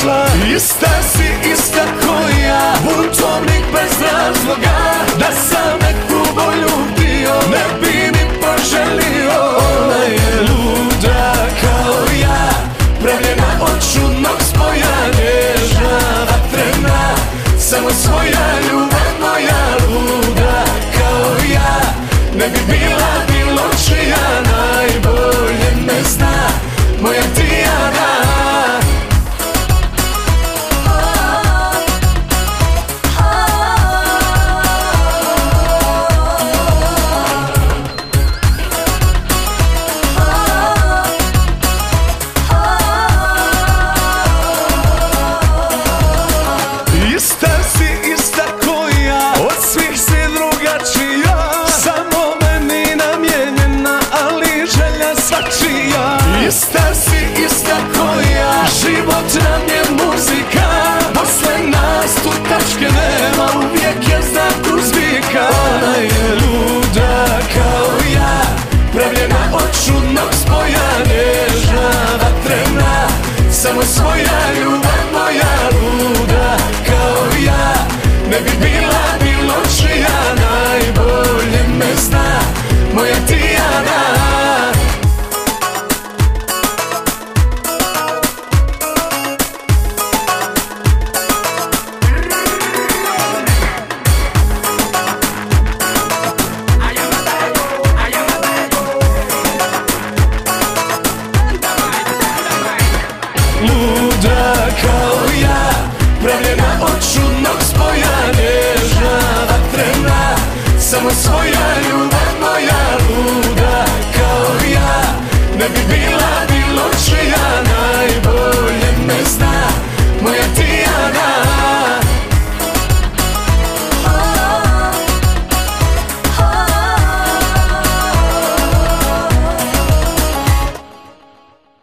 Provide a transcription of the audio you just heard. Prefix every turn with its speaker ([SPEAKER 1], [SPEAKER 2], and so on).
[SPEAKER 1] prošla. Ista si, ista ko ja Buntovnik bez razloga. Da sam neku bolju bio Ne bi mi poželio. Ona je luda kao ja Pravljena od čudnog spoja. Nježna, vatrena Samo svoja ljubav moja. Luda kao ja Ne bi bio tačke nema Uvijek je znak uzvika Ona je luda kao ja. Pravljena od čudnog spoja Nježna, vatrena Samo svoja ljubav